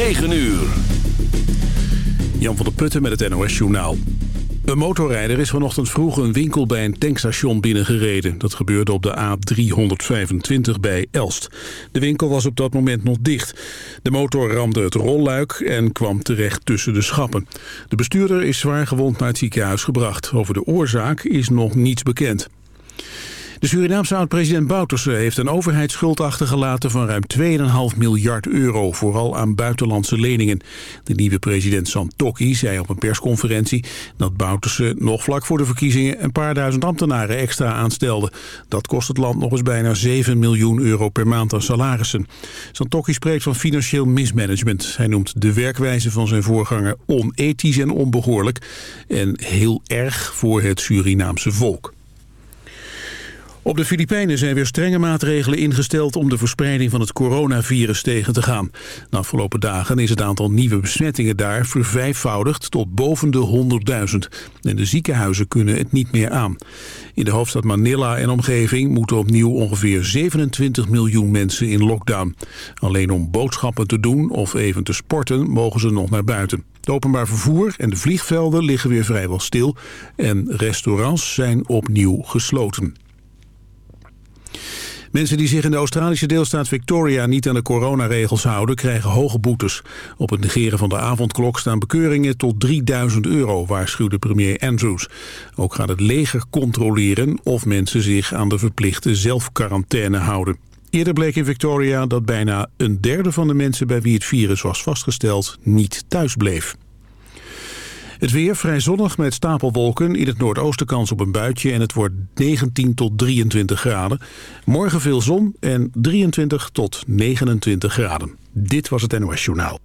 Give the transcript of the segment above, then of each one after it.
9 uur. Jan van der Putten met het NOS Journaal. Een motorrijder is vanochtend vroeg een winkel bij een tankstation binnengereden. Dat gebeurde op de A325 bij Elst. De winkel was op dat moment nog dicht. De motor ramde het rolluik en kwam terecht tussen de schappen. De bestuurder is zwaar gewond naar het ziekenhuis gebracht. Over de oorzaak is nog niets bekend. De Surinaamse oud-president Bouterse heeft een overheidsschuld achtergelaten van ruim 2,5 miljard euro, vooral aan buitenlandse leningen. De nieuwe president Santokki zei op een persconferentie dat Bouterse nog vlak voor de verkiezingen een paar duizend ambtenaren extra aanstelde. Dat kost het land nog eens bijna 7 miljoen euro per maand aan salarissen. Santokki spreekt van financieel mismanagement. Hij noemt de werkwijze van zijn voorganger onethisch en onbehoorlijk en heel erg voor het Surinaamse volk. Op de Filipijnen zijn weer strenge maatregelen ingesteld om de verspreiding van het coronavirus tegen te gaan. De afgelopen dagen is het aantal nieuwe besmettingen daar vervijfvoudigd tot boven de 100.000. En de ziekenhuizen kunnen het niet meer aan. In de hoofdstad Manila en omgeving moeten opnieuw ongeveer 27 miljoen mensen in lockdown. Alleen om boodschappen te doen of even te sporten mogen ze nog naar buiten. Het openbaar vervoer en de vliegvelden liggen weer vrijwel stil en restaurants zijn opnieuw gesloten. Mensen die zich in de Australische deelstaat Victoria niet aan de coronaregels houden... krijgen hoge boetes. Op het negeren van de avondklok staan bekeuringen tot 3000 euro... waarschuwde premier Andrews. Ook gaat het leger controleren of mensen zich aan de verplichte zelfquarantaine houden. Eerder bleek in Victoria dat bijna een derde van de mensen... bij wie het virus was vastgesteld niet thuis bleef. Het weer vrij zonnig met stapelwolken. In het noordoosten kans op een buitje en het wordt 19 tot 23 graden. Morgen veel zon en 23 tot 29 graden. Dit was het NOS Journaal.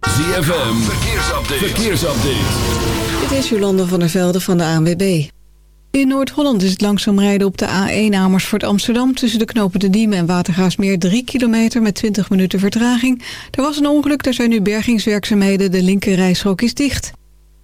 ZFM, verkeersupdate. verkeersupdate. Dit is Jolande van der Velde van de ANWB. In Noord-Holland is het langzaam rijden op de A1 Amersfoort Amsterdam... tussen de knopen de Diemen en Watergaasmeer 3 kilometer met 20 minuten vertraging. Er was een ongeluk, er zijn nu bergingswerkzaamheden. De linker is dicht.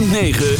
9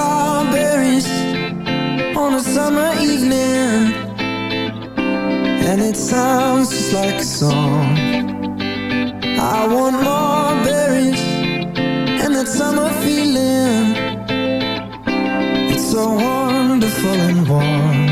sounds just like a song. I want more berries and that summer feeling. It's so wonderful and warm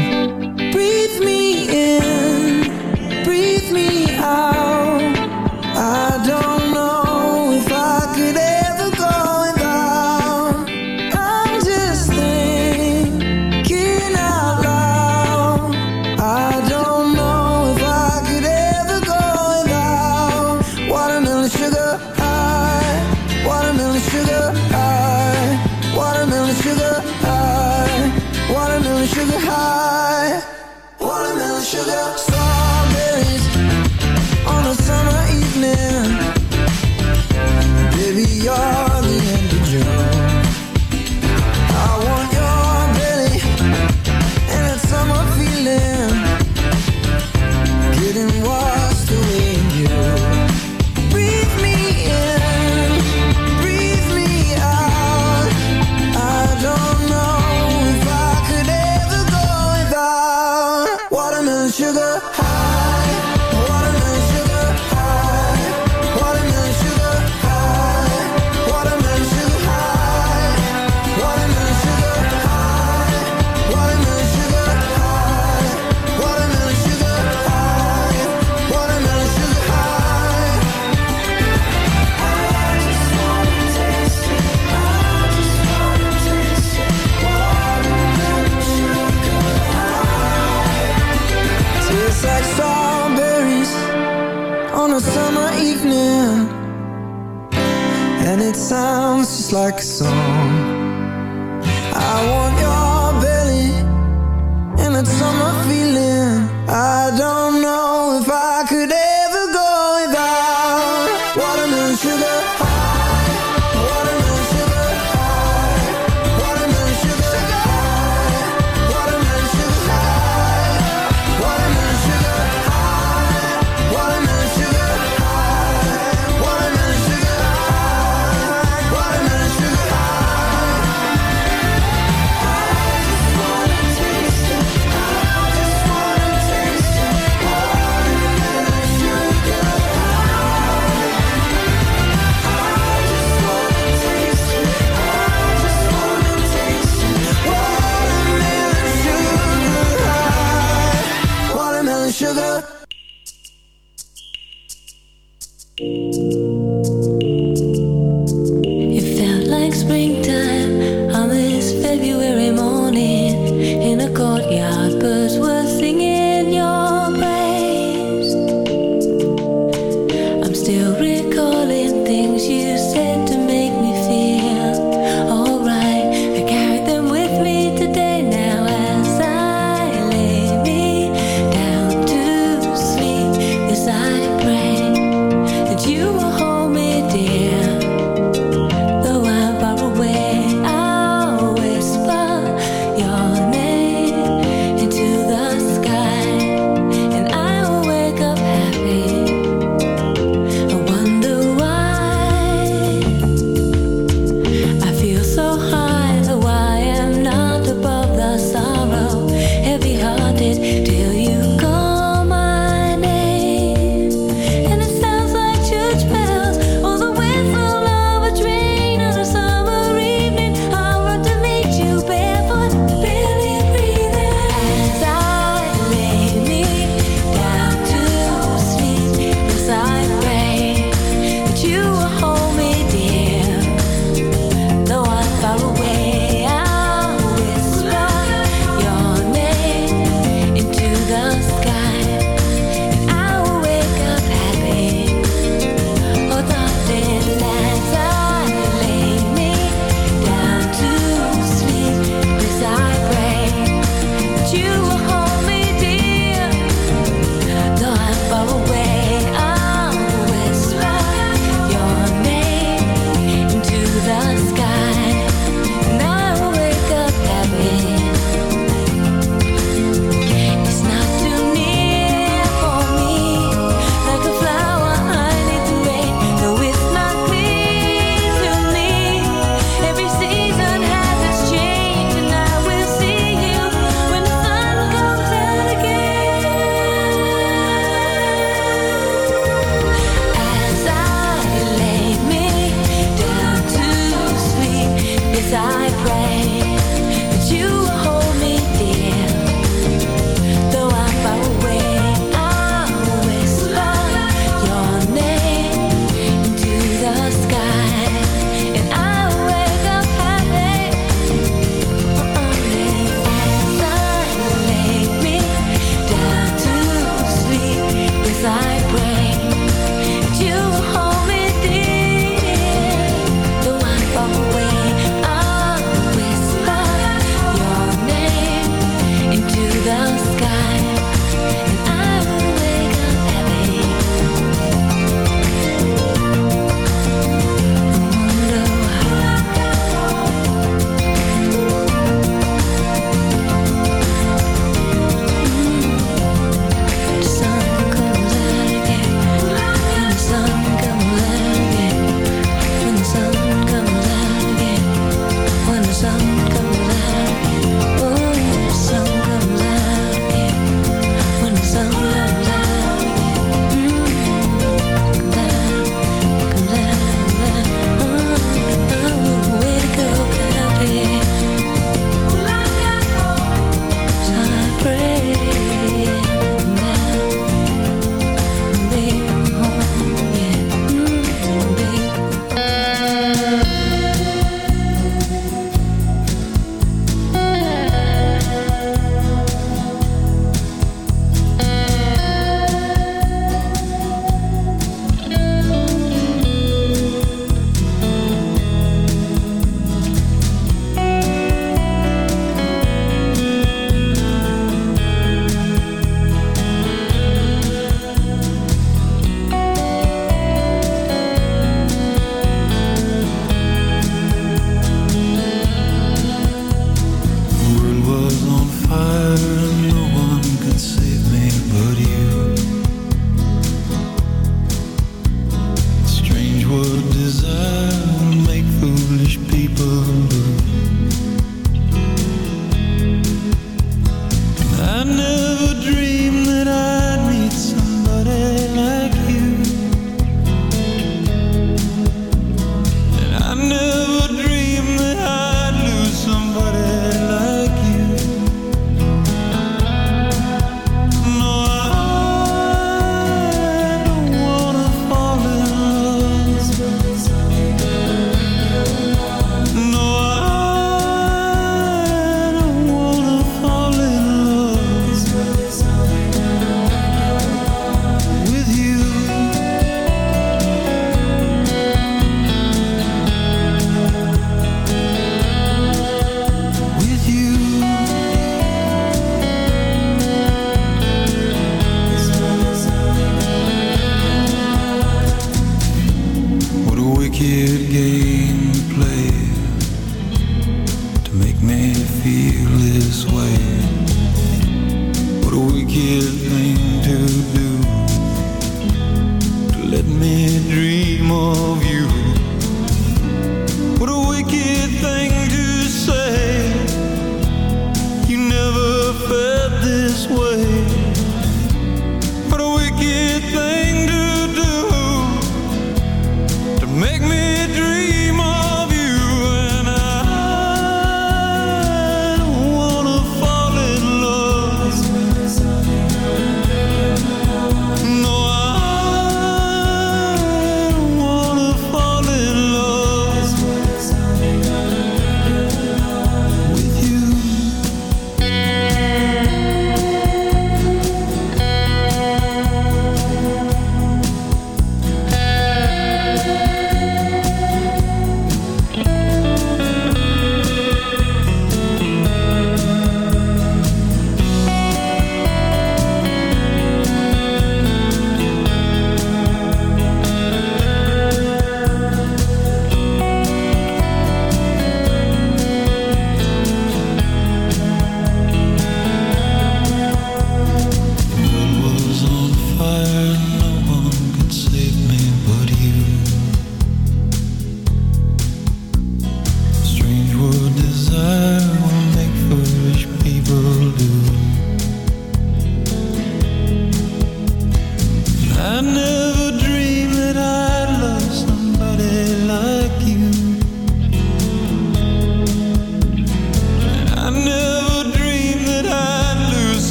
sugar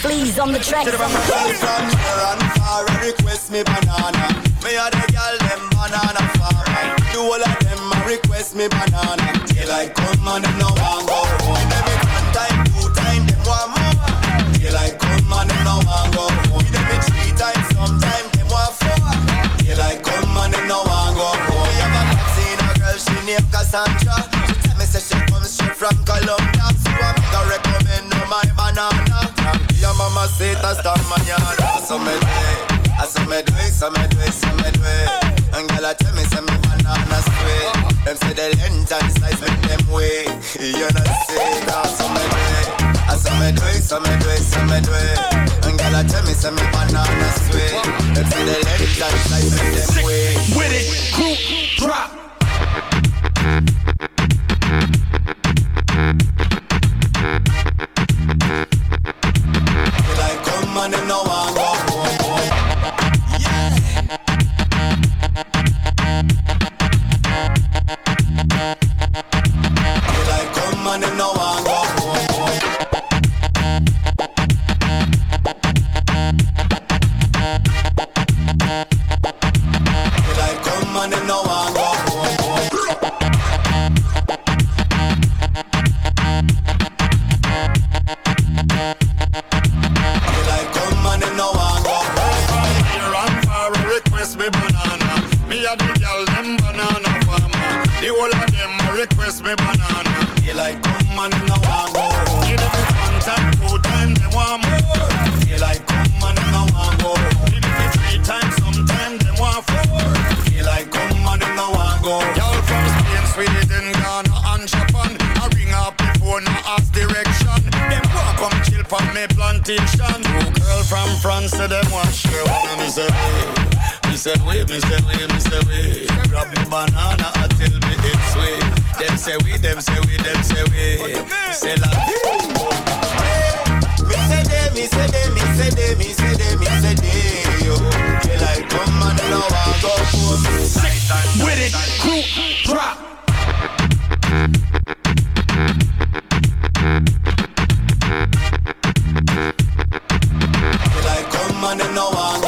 Please on the track. Girl from near and far request me banana. Me a the girl them banana farmer. Do all of them a request me banana. Daylight come and them no want go home. Every one time, two time, them want more. Daylight come and them no want go home. Every three times, sometime them want four. Daylight come and them no want go home. We have a seen a girl she named Cassandra. She tell me say she comes straight from Colombia. Your mama say it as star mañana. So me do it, I so me do it, so me do it, so me I tell me say me banana sweet. Them say the length and size make them way. You know say that so me me do it, so me do it, so me I tell me say me banana sweet. Them say size them way. With it, group drop. Like from me plantation. Two girl from France, so them want share one. And me say, Me say wait, me say wait, me say wait. Grab me banana until me it's sweet. Them say we, them say we, them say we. Say la Me say they, me say they, me say they, me say they, me say they. Yo, they like come and now I go home. with it, crew, drop. no one